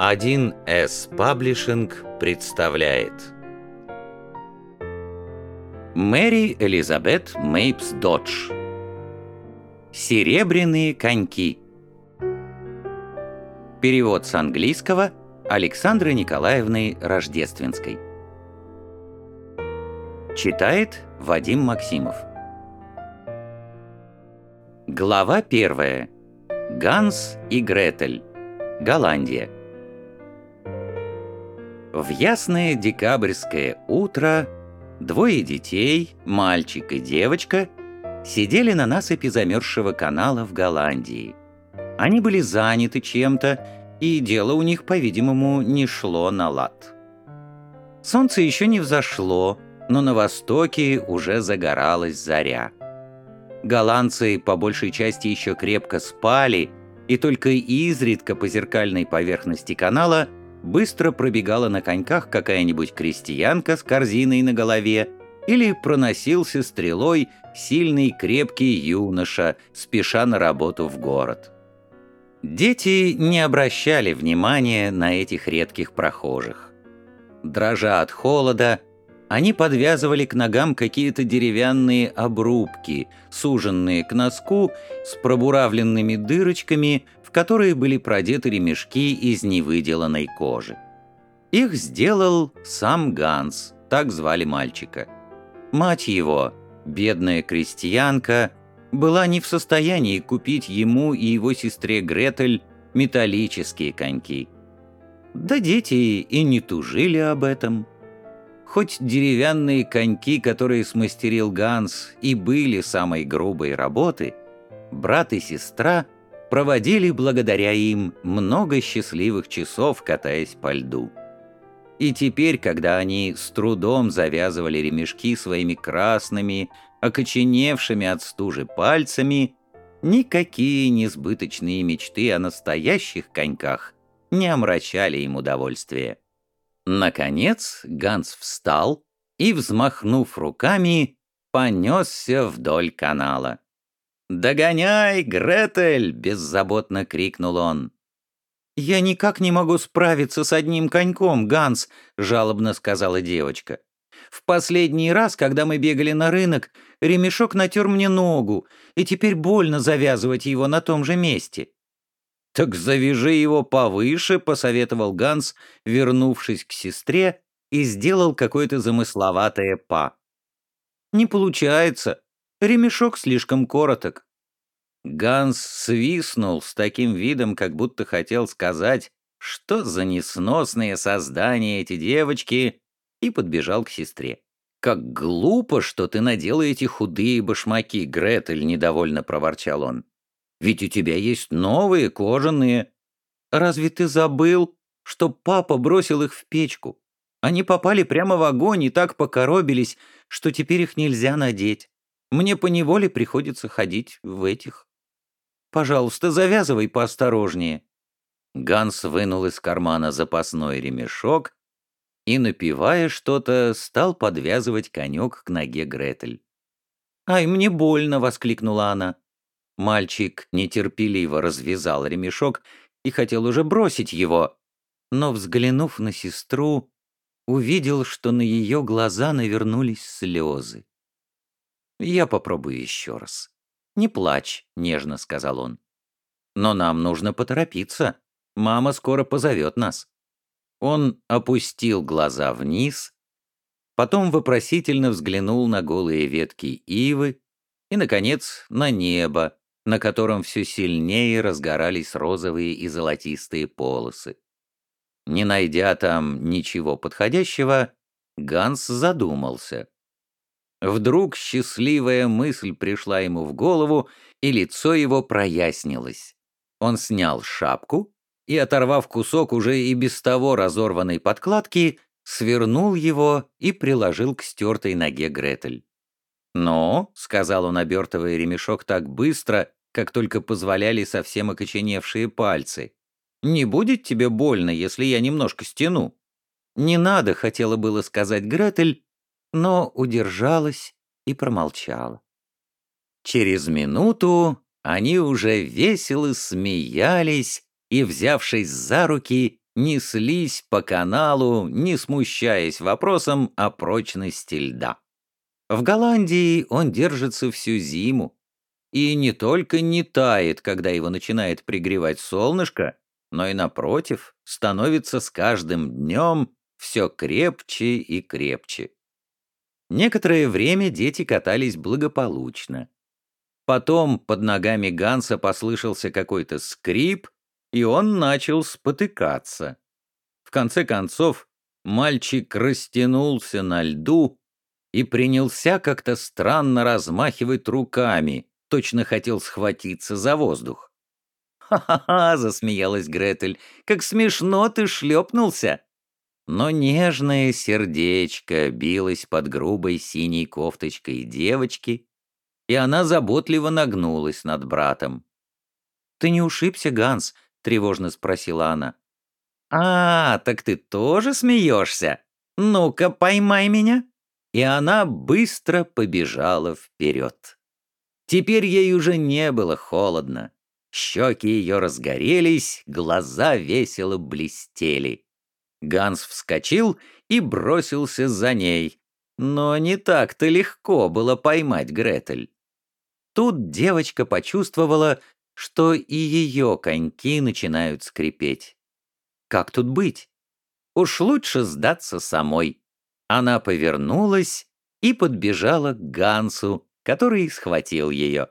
1С Паблишинг представляет. Мэри Элизабет Мейпс Додж. Серебряные коньки Перевод с английского Александры Николаевны Рождественской. Читает Вадим Максимов. Глава первая. Ганс и Гретель. Голландия в ясное декабрьское утро двое детей, мальчик и девочка, сидели на насыпи замерзшего канала в Голландии. Они были заняты чем-то, и дело у них, по-видимому, не шло на лад. Солнце еще не взошло, но на востоке уже загоралась заря. Голландцы по большей части еще крепко спали, и только изредка по зеркальной поверхности канала – быстро пробегала на коньках какая-нибудь крестьянка с корзиной на голове или проносился стрелой сильный крепкий юноша, спеша на работу в город. Дети не обращали внимания на этих редких прохожих. Дрожа от холода, они подвязывали к ногам какие-то деревянные обрубки, суженные к носку с пробуравленными дырочками, в которые были продеты ремешки из невыделанной кожи. Их сделал сам Ганс, так звали мальчика. Мать его, бедная крестьянка, была не в состоянии купить ему и его сестре Гретель металлические коньки. Да дети и не тужили об этом. Хоть деревянные коньки, которые смастерил Ганс, и были самой грубой работы, брат и сестра — проводили благодаря им много счастливых часов, катаясь по льду. И теперь, когда они с трудом завязывали ремешки своими красными, окоченевшими от стужи пальцами, никакие несбыточные мечты о настоящих коньках не омрачали им удовольствие. Наконец Ганс встал и, взмахнув руками, понесся вдоль канала. «Догоняй, Гретель!» — беззаботно крикнул он. «Я никак не могу справиться с одним коньком, Ганс», — жалобно сказала девочка. «В последний раз, когда мы бегали на рынок, ремешок натер мне ногу, и теперь больно завязывать его на том же месте». «Так завяжи его повыше», — посоветовал Ганс, вернувшись к сестре, и сделал какое-то замысловатое па. «Не получается. Ремешок слишком короток. Ганс свистнул с таким видом, как будто хотел сказать, что за несносные создания эти девочки, и подбежал к сестре. «Как глупо, что ты надела эти худые башмаки, Гретель!» — недовольно проворчал он. «Ведь у тебя есть новые, кожаные. Разве ты забыл, что папа бросил их в печку? Они попали прямо в огонь и так покоробились, что теперь их нельзя надеть. Мне поневоле приходится ходить в этих. Пожалуйста, завязывай поосторожнее». Ганс вынул из кармана запасной ремешок и, напивая что-то, стал подвязывать конек к ноге Гретель. «Ай, мне больно!» — воскликнула она. Мальчик нетерпеливо развязал ремешок и хотел уже бросить его, но, взглянув на сестру, увидел, что на ее глаза навернулись слезы. Я попробую еще раз. «Не плачь», — нежно сказал он. «Но нам нужно поторопиться. Мама скоро позовет нас». Он опустил глаза вниз, потом вопросительно взглянул на голые ветки ивы и, наконец, на небо, на котором все сильнее разгорались розовые и золотистые полосы. Не найдя там ничего подходящего, Ганс задумался. Вдруг счастливая мысль пришла ему в голову, и лицо его прояснилось. Он снял шапку и, оторвав кусок уже и без того разорванной подкладки, свернул его и приложил к стертой ноге Гретель. «Но», — сказал он, обертывая ремешок так быстро, как только позволяли совсем окоченевшие пальцы, «не будет тебе больно, если я немножко стяну?» «Не надо», — хотела было сказать Гретель, но удержалась и промолчала. Через минуту они уже весело смеялись и, взявшись за руки, неслись по каналу, не смущаясь вопросом о прочности льда. В Голландии он держится всю зиму, и не только не тает, когда его начинает пригревать солнышко, но и, напротив, становится с каждым днем все крепче и крепче. Некоторое время дети катались благополучно. Потом под ногами Ганса послышался какой-то скрип, и он начал спотыкаться. В конце концов, мальчик растянулся на льду и принялся как-то странно размахивать руками, точно хотел схватиться за воздух. «Ха-ха-ха!» — засмеялась Гретель. «Как смешно ты шлепнулся!» Но нежное сердечко билось под грубой синей кофточкой девочки, и она заботливо нагнулась над братом. «Ты не ушибся, Ганс?» — тревожно спросила она. «А, так ты тоже смеешься? Ну-ка, поймай меня!» И она быстро побежала вперед. Теперь ей уже не было холодно. Щеки ее разгорелись, глаза весело блестели. Ганс вскочил и бросился за ней. Но не так-то легко было поймать Гретель. Тут девочка почувствовала, что и ее коньки начинают скрипеть. Как тут быть? Уж лучше сдаться самой. Она повернулась и подбежала к Гансу, который схватил ее.